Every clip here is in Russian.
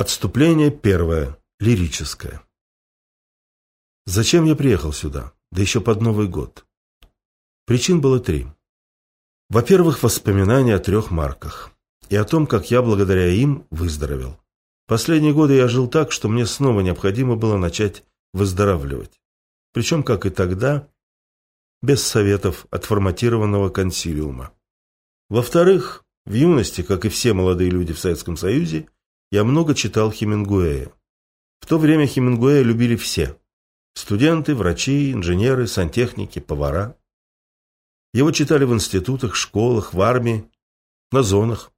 Отступление первое, лирическое. Зачем я приехал сюда? Да еще под Новый год. Причин было три. Во-первых, воспоминания о трех марках. И о том, как я благодаря им выздоровел. Последние годы я жил так, что мне снова необходимо было начать выздоравливать. Причем, как и тогда, без советов от форматированного консилиума. Во-вторых, в юности, как и все молодые люди в Советском Союзе, я много читал Хемингуэя. В то время Хемингуэя любили все. Студенты, врачи, инженеры, сантехники, повара. Его читали в институтах, школах, в армии, на зонах.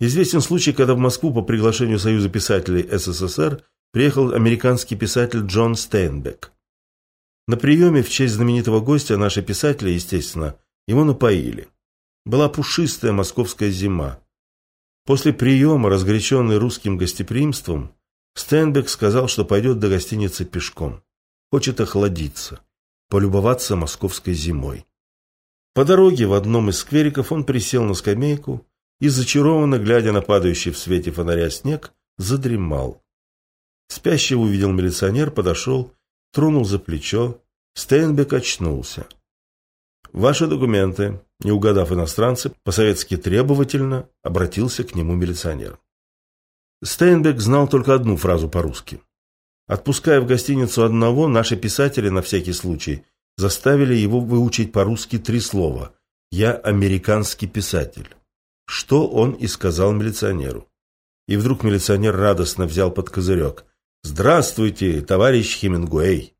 Известен случай, когда в Москву по приглашению Союза писателей СССР приехал американский писатель Джон Стейнбек. На приеме в честь знаменитого гостя наши писатели, естественно, его напоили. Была пушистая московская зима. После приема, разгоряченный русским гостеприимством, Стенбек сказал, что пойдет до гостиницы пешком. Хочет охладиться, полюбоваться московской зимой. По дороге в одном из сквериков он присел на скамейку и, зачарованно глядя на падающий в свете фонаря снег, задремал. Спящего увидел милиционер, подошел, тронул за плечо. Стейнбек очнулся. «Ваши документы», не угадав иностранца, по-советски требовательно обратился к нему милиционер. Стейнбек знал только одну фразу по-русски. Отпуская в гостиницу одного, наши писатели на всякий случай заставили его выучить по-русски три слова «Я американский писатель», что он и сказал милиционеру. И вдруг милиционер радостно взял под козырек «Здравствуйте, товарищ Хемингуэй!»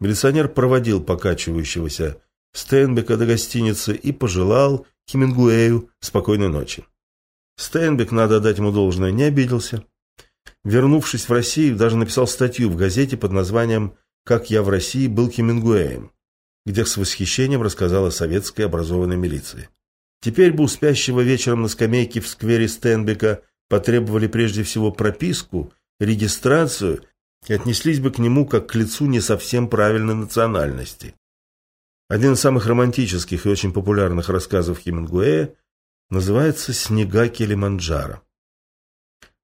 Милиционер проводил покачивающегося Стейнбека до гостиницы и пожелал Хемингуэю спокойной ночи. Стейнбек, надо дать ему должное, не обиделся. Вернувшись в Россию, даже написал статью в газете под названием «Как я в России был Хемингуэем», где с восхищением рассказал о советской образованной милиции. Теперь бы у спящего вечером на скамейке в сквере Стенбека потребовали прежде всего прописку, регистрацию и отнеслись бы к нему как к лицу не совсем правильной национальности. Один из самых романтических и очень популярных рассказов Хемингуэя называется «Снега Килиманджаро».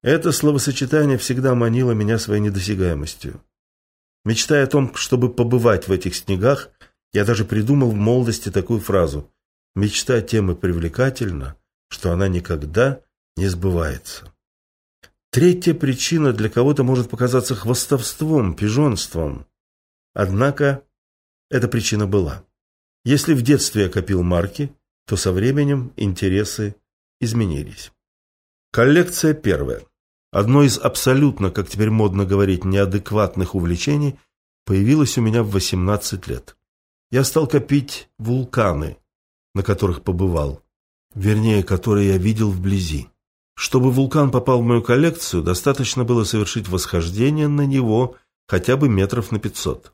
Это словосочетание всегда манило меня своей недосягаемостью. Мечтая о том, чтобы побывать в этих снегах, я даже придумал в молодости такую фразу «Мечта тем и привлекательна, что она никогда не сбывается». Третья причина для кого-то может показаться хвостовством, пижонством. Однако эта причина была. Если в детстве я копил марки, то со временем интересы изменились. Коллекция первая. Одно из абсолютно, как теперь модно говорить, неадекватных увлечений появилось у меня в 18 лет. Я стал копить вулканы, на которых побывал, вернее, которые я видел вблизи. Чтобы вулкан попал в мою коллекцию, достаточно было совершить восхождение на него хотя бы метров на 500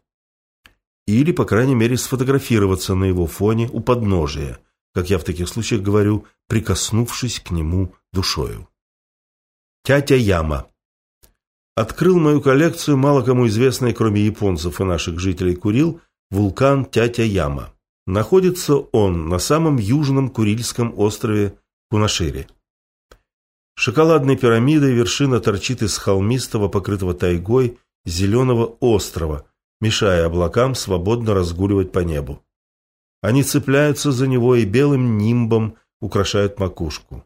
или, по крайней мере, сфотографироваться на его фоне у подножия, как я в таких случаях говорю, прикоснувшись к нему душою. Тятя Яма Открыл мою коллекцию мало кому известный, кроме японцев и наших жителей Курил, вулкан Тятя Яма. Находится он на самом южном Курильском острове Кунашире. Шоколадной пирамидой вершина торчит из холмистого, покрытого тайгой, зеленого острова – мешая облакам свободно разгуливать по небу. Они цепляются за него и белым нимбом украшают макушку.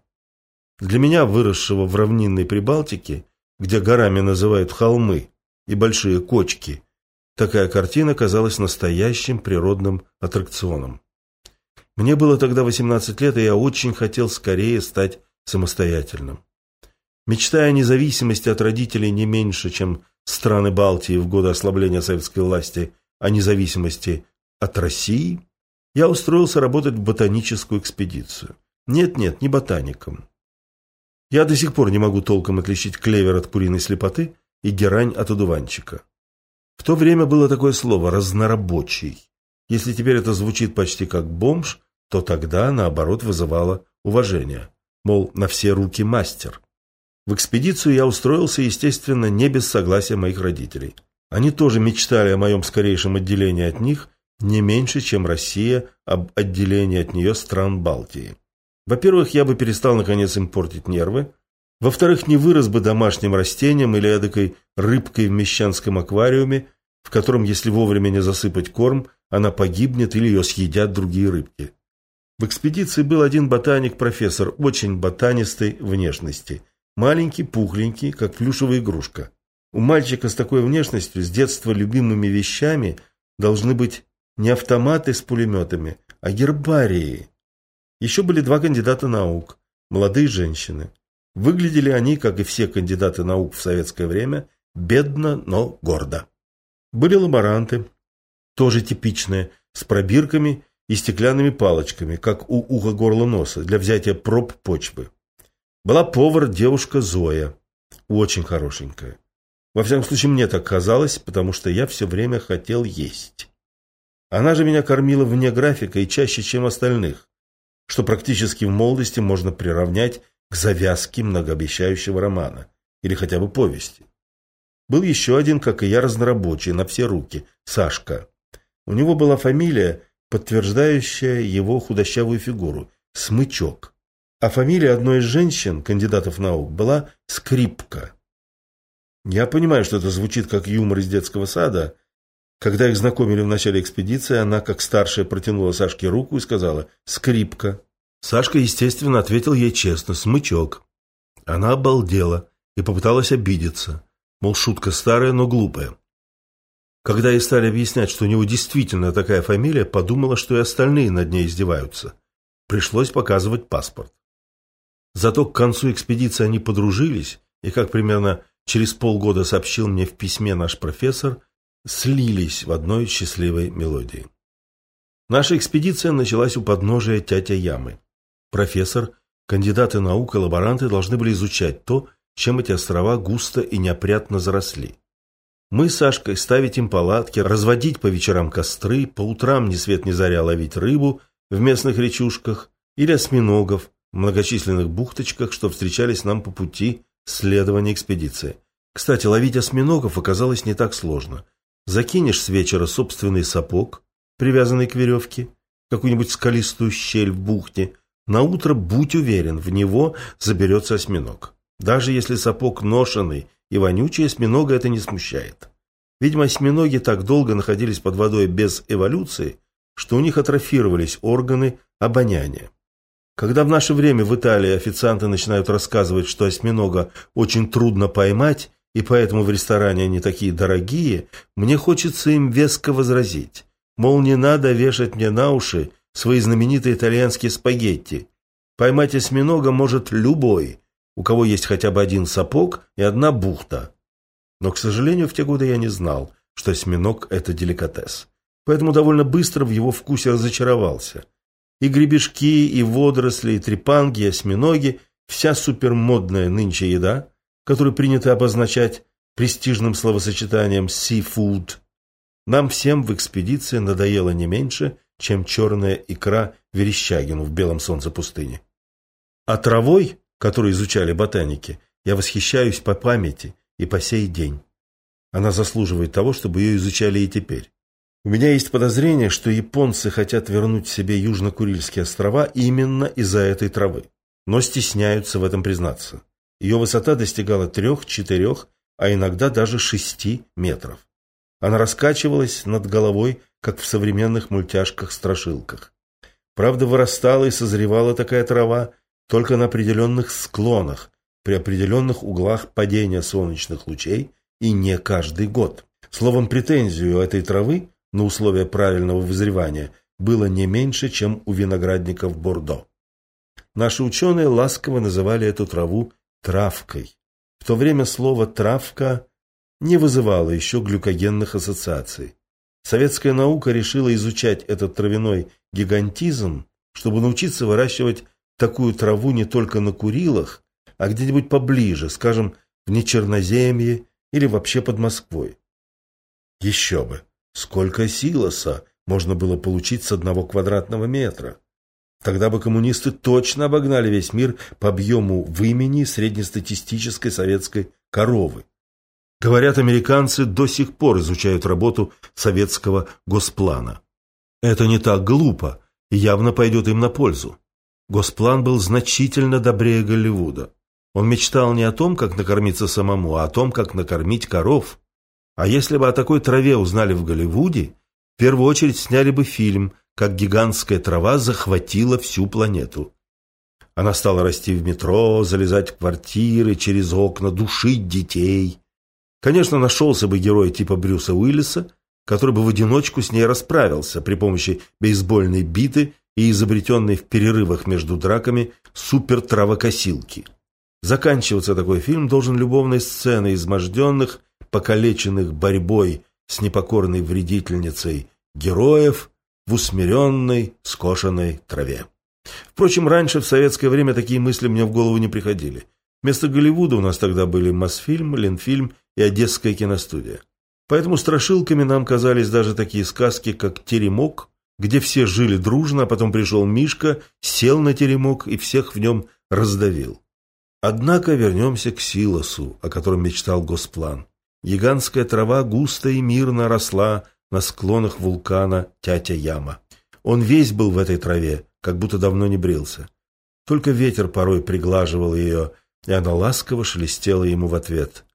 Для меня, выросшего в равнинной Прибалтике, где горами называют холмы и большие кочки, такая картина казалась настоящим природным аттракционом. Мне было тогда 18 лет, и я очень хотел скорее стать самостоятельным. Мечтая о независимости от родителей не меньше, чем страны Балтии в годы ослабления советской власти о независимости от России, я устроился работать в ботаническую экспедицию. Нет-нет, не ботаником. Я до сих пор не могу толком отличить клевер от куриной слепоты и герань от одуванчика. В то время было такое слово «разнорабочий». Если теперь это звучит почти как бомж, то тогда, наоборот, вызывало уважение. Мол, на все руки мастер. В экспедицию я устроился, естественно, не без согласия моих родителей. Они тоже мечтали о моем скорейшем отделении от них, не меньше, чем Россия об отделении от нее стран Балтии. Во-первых, я бы перестал, наконец, им портить нервы, Во-вторых, не вырос бы домашним растением или эдакой рыбкой в мещанском аквариуме, в котором, если вовремя не засыпать корм, она погибнет или ее съедят другие рыбки. В экспедиции был один ботаник-профессор, очень ботанистой внешности. Маленький, пухленький, как плюшевая игрушка. У мальчика с такой внешностью с детства любимыми вещами должны быть не автоматы с пулеметами, а гербарии. Еще были два кандидата наук, молодые женщины. Выглядели они, как и все кандидаты наук в советское время, бедно, но гордо. Были лаборанты, тоже типичные, с пробирками и стеклянными палочками, как у уха-горла-носа, для взятия проб почвы. Была повар девушка Зоя, очень хорошенькая. Во всяком случае, мне так казалось, потому что я все время хотел есть. Она же меня кормила вне графика и чаще, чем остальных, что практически в молодости можно приравнять к завязке многообещающего романа или хотя бы повести. Был еще один, как и я, разнорабочий, на все руки, Сашка. У него была фамилия, подтверждающая его худощавую фигуру – Смычок. А фамилия одной из женщин, кандидатов наук, была Скрипка. Я понимаю, что это звучит как юмор из детского сада. Когда их знакомили в начале экспедиции, она, как старшая, протянула Сашке руку и сказала «Скрипка». Сашка, естественно, ответил ей честно «Смычок». Она обалдела и попыталась обидеться. Мол, шутка старая, но глупая. Когда ей стали объяснять, что у него действительно такая фамилия, подумала, что и остальные над ней издеваются. Пришлось показывать паспорт. Зато к концу экспедиции они подружились, и, как примерно через полгода сообщил мне в письме наш профессор, слились в одной счастливой мелодии. Наша экспедиция началась у подножия Тятя Ямы. Профессор, кандидаты наук и лаборанты должны были изучать то, чем эти острова густо и неопрятно заросли. Мы с Сашкой ставить им палатки, разводить по вечерам костры, по утрам ни свет ни заря ловить рыбу в местных речушках или осьминогов многочисленных бухточках, что встречались нам по пути следования экспедиции. Кстати, ловить осьминогов оказалось не так сложно. Закинешь с вечера собственный сапог, привязанный к веревке, какую-нибудь скалистую щель в бухте, на утро будь уверен, в него заберется осьминог. Даже если сапог ношеный и вонючий, осьминога это не смущает. Видимо, осьминоги так долго находились под водой без эволюции, что у них атрофировались органы обоняния. Когда в наше время в Италии официанты начинают рассказывать, что осьминога очень трудно поймать, и поэтому в ресторане они такие дорогие, мне хочется им веско возразить. Мол, не надо вешать мне на уши свои знаменитые итальянские спагетти. Поймать осьминога может любой, у кого есть хотя бы один сапог и одна бухта. Но, к сожалению, в те годы я не знал, что осьминог – это деликатес. Поэтому довольно быстро в его вкусе разочаровался. И гребешки, и водоросли, и трепанги, и осьминоги – вся супермодная нынче еда, которую принято обозначать престижным словосочетанием «seafood», нам всем в экспедиции надоело не меньше, чем черная икра Верещагину в белом солнце пустыни. А травой которую изучали ботаники, я восхищаюсь по памяти и по сей день. Она заслуживает того, чтобы ее изучали и теперь. У меня есть подозрение, что японцы хотят вернуть себе Южно-Курильские острова именно из-за этой травы, но стесняются в этом признаться. Ее высота достигала трех-четырех, а иногда даже шести метров. Она раскачивалась над головой, как в современных мультяшках-страшилках. Правда, вырастала и созревала такая трава только на определенных склонах, при определенных углах падения солнечных лучей и не каждый год. Словом, претензию этой травы на условия правильного вызревания было не меньше, чем у виноградников Бордо. Наши ученые ласково называли эту траву травкой. В то время слово «травка» не вызывало еще глюкогенных ассоциаций. Советская наука решила изучать этот травяной гигантизм, чтобы научиться выращивать такую траву не только на Курилах, а где-нибудь поближе, скажем, в Нечерноземье или вообще под Москвой. Еще бы, сколько силоса можно было получить с одного квадратного метра. Тогда бы коммунисты точно обогнали весь мир по объему вымени среднестатистической советской коровы. Говорят, американцы до сих пор изучают работу советского госплана. Это не так глупо и явно пойдет им на пользу. Госплан был значительно добрее Голливуда. Он мечтал не о том, как накормиться самому, а о том, как накормить коров. А если бы о такой траве узнали в Голливуде, в первую очередь сняли бы фильм, как гигантская трава захватила всю планету. Она стала расти в метро, залезать в квартиры, через окна, душить детей. Конечно, нашелся бы герой типа Брюса Уиллиса, который бы в одиночку с ней расправился при помощи бейсбольной биты и изобретенной в перерывах между драками супертравокосилки. Заканчиваться такой фильм должен любовной сценой изможденных, покалеченных борьбой с непокорной вредительницей героев в усмиренной, скошенной траве. Впрочем, раньше, в советское время, такие мысли мне в голову не приходили. Вместо Голливуда у нас тогда были Мосфильм, Ленфильм и Одесская киностудия. Поэтому страшилками нам казались даже такие сказки, как «Теремок», где все жили дружно, а потом пришел Мишка, сел на теремок и всех в нем раздавил. Однако вернемся к Силосу, о котором мечтал Госплан. Гигантская трава густо и мирно росла на склонах вулкана Тятя-Яма. Он весь был в этой траве, как будто давно не брился. Только ветер порой приглаживал ее, и она ласково шелестела ему в ответ.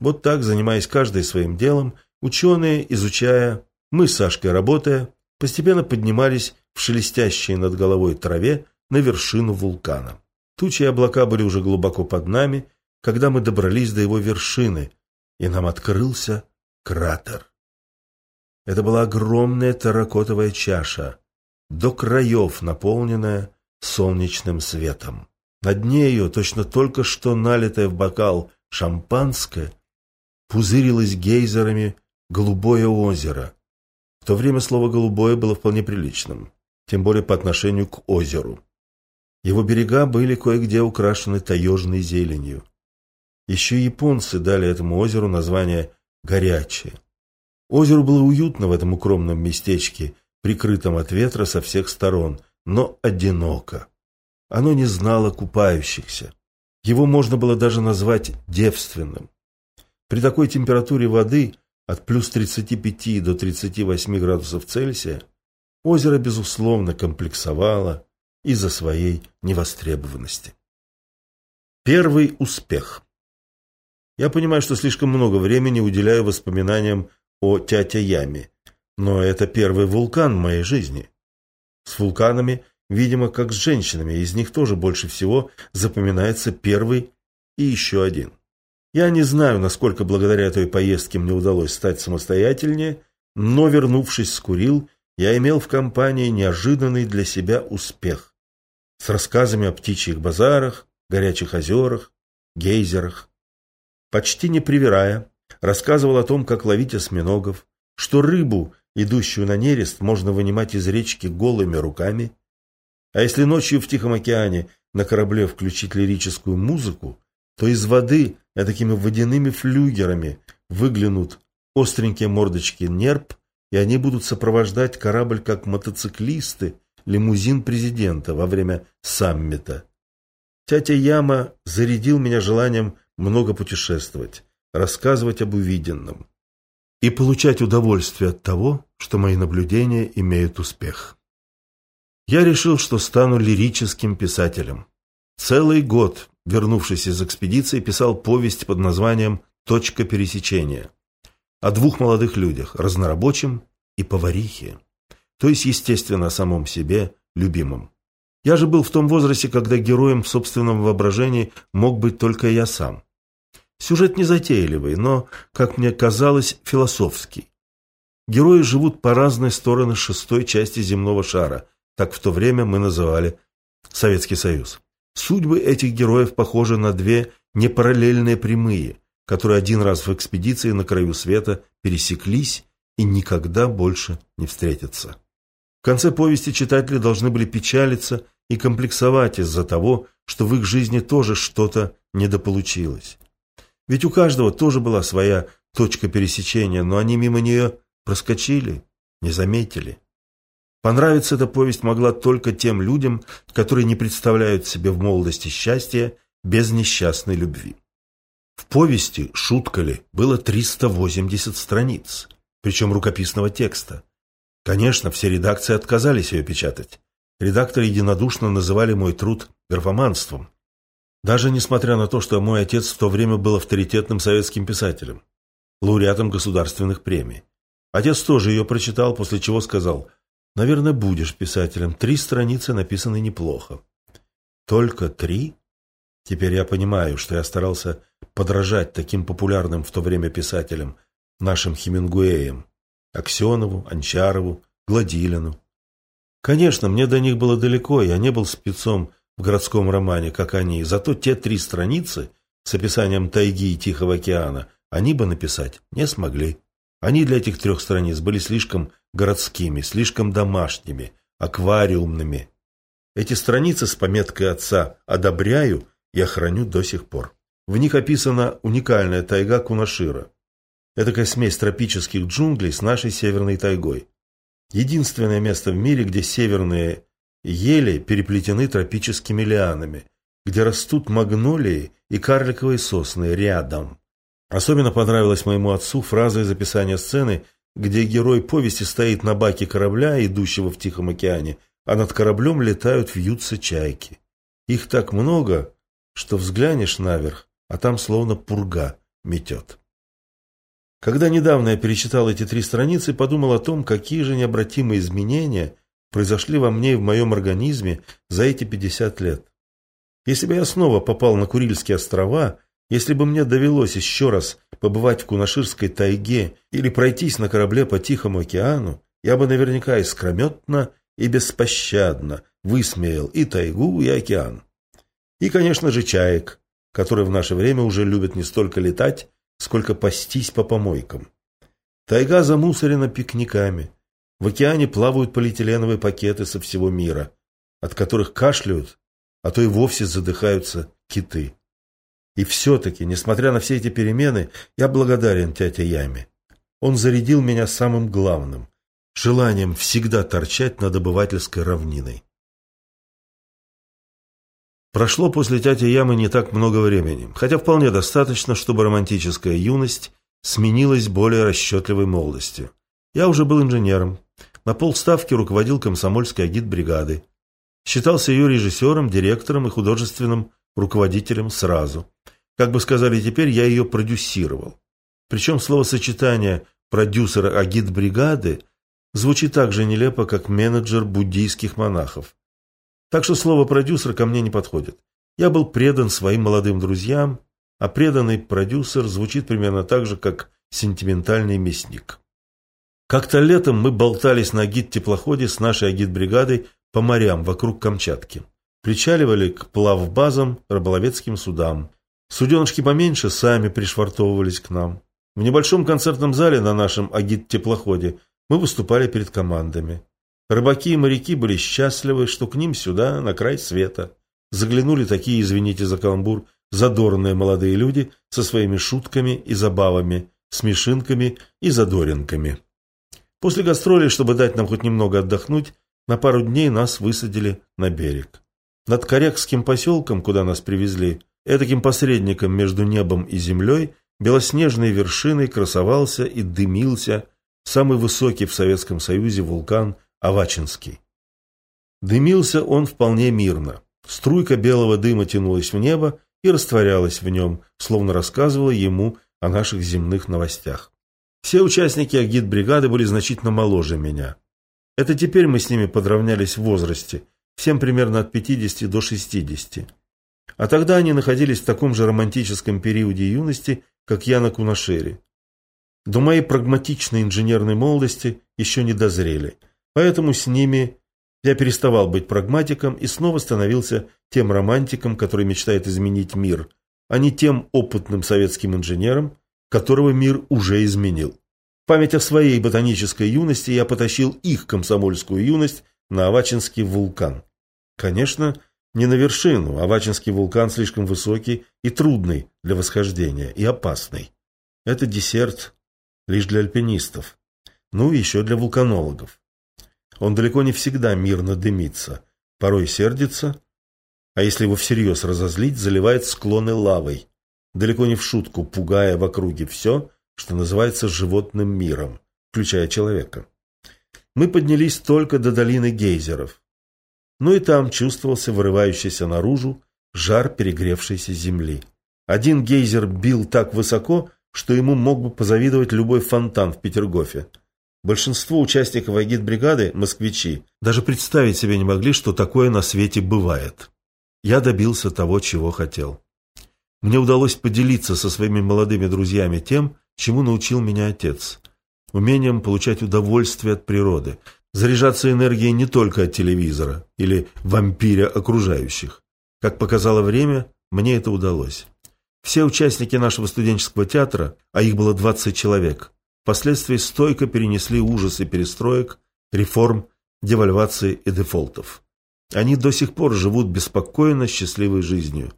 Вот так, занимаясь каждый своим делом, ученые, изучая, мы с Сашкой работая, постепенно поднимались в шелестящей над головой траве на вершину вулкана. Тучи и облака были уже глубоко под нами, когда мы добрались до его вершины, и нам открылся кратер. Это была огромная терракотовая чаша, до краев наполненная солнечным светом. На дне ее, точно только что налитое в бокал шампанское, пузырилось гейзерами голубое озеро. В то время слово «голубое» было вполне приличным, тем более по отношению к озеру. Его берега были кое-где украшены таежной зеленью. Еще японцы дали этому озеру название «Горячее». Озеру было уютно в этом укромном местечке, прикрытом от ветра со всех сторон, но одиноко. Оно не знало купающихся. Его можно было даже назвать девственным. При такой температуре воды от плюс 35 до 38 градусов Цельсия озеро, безусловно, комплексовало из-за своей невостребованности. Первый успех. Я понимаю, что слишком много времени уделяю воспоминаниям о Тятя-Яме, но это первый вулкан в моей жизни. С вулканами, видимо, как с женщинами, из них тоже больше всего запоминается первый и еще один. Я не знаю, насколько благодаря той поездке мне удалось стать самостоятельнее, но, вернувшись с Курил, я имел в компании неожиданный для себя успех. С рассказами о птичьих базарах, горячих озерах, гейзерах. Почти не привирая, рассказывал о том, как ловить осьминогов, что рыбу, идущую на нерест, можно вынимать из речки голыми руками, а если ночью в Тихом океане на корабле включить лирическую музыку, то из воды такими водяными флюгерами выглянут остренькие мордочки нерп, и они будут сопровождать корабль как мотоциклисты, лимузин президента во время саммита. Тятя Яма зарядил меня желанием много путешествовать, рассказывать об увиденном и получать удовольствие от того, что мои наблюдения имеют успех. Я решил, что стану лирическим писателем. Целый год вернувшись из экспедиции, писал повесть под названием «Точка пересечения» о двух молодых людях, разнорабочем и поварихе, то есть, естественно, о самом себе, любимом. Я же был в том возрасте, когда героем в собственном воображении мог быть только я сам. Сюжет не затейливый, но, как мне казалось, философский. Герои живут по разные стороны шестой части земного шара, так в то время мы называли Советский Союз. Судьбы этих героев похожи на две непараллельные прямые, которые один раз в экспедиции на краю света пересеклись и никогда больше не встретятся. В конце повести читатели должны были печалиться и комплексовать из-за того, что в их жизни тоже что-то недополучилось. Ведь у каждого тоже была своя точка пересечения, но они мимо нее проскочили, не заметили. Понравиться эта повесть могла только тем людям, которые не представляют себе в молодости счастья без несчастной любви. В повести, шутка ли, было 380 страниц, причем рукописного текста. Конечно, все редакции отказались ее печатать. Редакторы единодушно называли мой труд графоманством. Даже несмотря на то, что мой отец в то время был авторитетным советским писателем, лауреатом государственных премий. Отец тоже ее прочитал, после чего сказал, «Наверное, будешь писателем. Три страницы написаны неплохо». «Только три?» Теперь я понимаю, что я старался подражать таким популярным в то время писателям, нашим Хемингуэям, Аксенову, Анчарову, Гладилину. Конечно, мне до них было далеко, я не был спецом в городском романе, как они, зато те три страницы с описанием тайги и Тихого океана они бы написать не смогли. Они для этих трех страниц были слишком городскими, слишком домашними, аквариумными. Эти страницы с пометкой отца «одобряю» я храню до сих пор. В них описана уникальная тайга Кунашира. Этакая смесь тропических джунглей с нашей северной тайгой. Единственное место в мире, где северные ели переплетены тропическими лианами, где растут магнолии и карликовые сосны рядом. Особенно понравилась моему отцу фраза из описания сцены, где герой повести стоит на баке корабля, идущего в Тихом океане, а над кораблем летают, вьются чайки. Их так много, что взглянешь наверх, а там словно пурга метет. Когда недавно я перечитал эти три страницы, подумал о том, какие же необратимые изменения произошли во мне и в моем организме за эти 50 лет. Если бы я снова попал на Курильские острова, если бы мне довелось еще раз побывать в Кунаширской тайге или пройтись на корабле по Тихому океану, я бы наверняка искрометно и беспощадно высмеял и тайгу, и океан. И, конечно же, чаек, которые в наше время уже любят не столько летать, сколько пастись по помойкам. Тайга замусорена пикниками. В океане плавают полиэтиленовые пакеты со всего мира, от которых кашляют, а то и вовсе задыхаются киты. И все-таки, несмотря на все эти перемены, я благодарен тете Яме. Он зарядил меня самым главным – желанием всегда торчать над обывательской равниной. Прошло после тети Ямы не так много времени, хотя вполне достаточно, чтобы романтическая юность сменилась более расчетливой молодостью. Я уже был инженером, на полставки руководил комсомольской агитбригадой. Считался ее режиссером, директором и художественным руководителем сразу. Как бы сказали теперь, я ее продюсировал. Причем словосочетание «продюсера агитбригады» звучит так же нелепо, как менеджер буддийских монахов. Так что слово «продюсер» ко мне не подходит. Я был предан своим молодым друзьям, а преданный продюсер звучит примерно так же, как сентиментальный мясник. Как-то летом мы болтались на агит-теплоходе с нашей агит-бригадой по морям вокруг Камчатки. Причаливали к плавбазам, рыболовецким судам. Суденышки поменьше сами пришвартовывались к нам. В небольшом концертном зале на нашем агит-теплоходе мы выступали перед командами. Рыбаки и моряки были счастливы, что к ним сюда, на край света, заглянули такие, извините за каламбур, задорные молодые люди со своими шутками и забавами, смешинками и задоринками. После гастролей, чтобы дать нам хоть немного отдохнуть, на пару дней нас высадили на берег. Над Корякским поселком, куда нас привезли, этаким посредником между небом и землей, белоснежной вершиной красовался и дымился самый высокий в Советском Союзе вулкан Авачинский. Дымился он вполне мирно. Струйка белого дыма тянулась в небо и растворялась в нем, словно рассказывала ему о наших земных новостях. Все участники агитбригады были значительно моложе меня. Это теперь мы с ними подравнялись в возрасте, всем примерно от 50 до 60. А тогда они находились в таком же романтическом периоде юности, как я на Кунашере. До моей прагматичной инженерной молодости еще не дозрели – Поэтому с ними я переставал быть прагматиком и снова становился тем романтиком, который мечтает изменить мир, а не тем опытным советским инженером, которого мир уже изменил. память о своей ботанической юности я потащил их комсомольскую юность на Авачинский вулкан. Конечно, не на вершину, Авачинский вулкан слишком высокий и трудный для восхождения, и опасный. Это десерт лишь для альпинистов, ну и еще для вулканологов. Он далеко не всегда мирно дымится, порой сердится, а если его всерьез разозлить, заливает склоны лавой, далеко не в шутку пугая в округе все, что называется животным миром, включая человека. Мы поднялись только до долины гейзеров. Ну и там чувствовался вырывающийся наружу жар перегревшейся земли. Один гейзер бил так высоко, что ему мог бы позавидовать любой фонтан в Петергофе. Большинство участников агитбригады – москвичи. Даже представить себе не могли, что такое на свете бывает. Я добился того, чего хотел. Мне удалось поделиться со своими молодыми друзьями тем, чему научил меня отец. Умением получать удовольствие от природы, заряжаться энергией не только от телевизора или вампиря окружающих. Как показало время, мне это удалось. Все участники нашего студенческого театра, а их было 20 человек, впоследствии стойко перенесли ужасы перестроек, реформ, девальвации и дефолтов. Они до сих пор живут беспокойно счастливой жизнью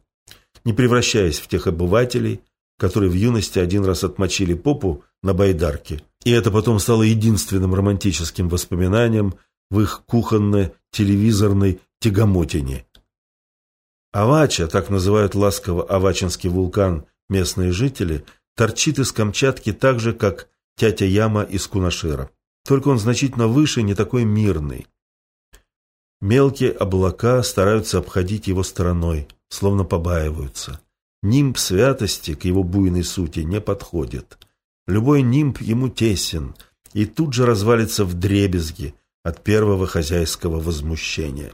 не превращаясь в тех обывателей, которые в юности один раз отмочили попу на байдарке, и это потом стало единственным романтическим воспоминанием в их кухонно-телевизорной тягомотине. Авача, так называют ласково Авачинский вулкан местные жители, торчит из Камчатки так же, как тятя Яма из Кунашира. Только он значительно выше, не такой мирный. Мелкие облака стараются обходить его стороной – словно побаиваются. Нимб святости к его буйной сути не подходит. Любой нимб ему тесен и тут же развалится в дребезги от первого хозяйского возмущения.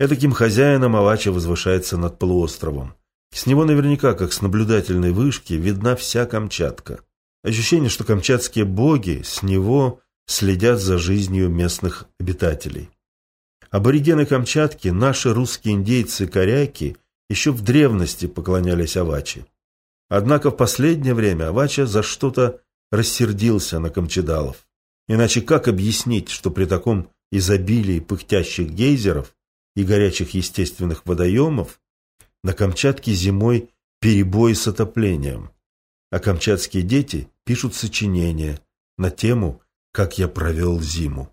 Этаким хозяином Авача возвышается над полуостровом. С него наверняка, как с наблюдательной вышки, видна вся Камчатка. Ощущение, что камчатские боги с него следят за жизнью местных обитателей. Аборигены Камчатки, наши русские индейцы-коряки, еще в древности поклонялись Авачи. Однако в последнее время Авача за что-то рассердился на камчедалов. Иначе как объяснить, что при таком изобилии пыхтящих гейзеров и горячих естественных водоемов на Камчатке зимой перебои с отоплением, а камчатские дети пишут сочинения на тему «Как я провел зиму».